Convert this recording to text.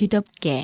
귀덮개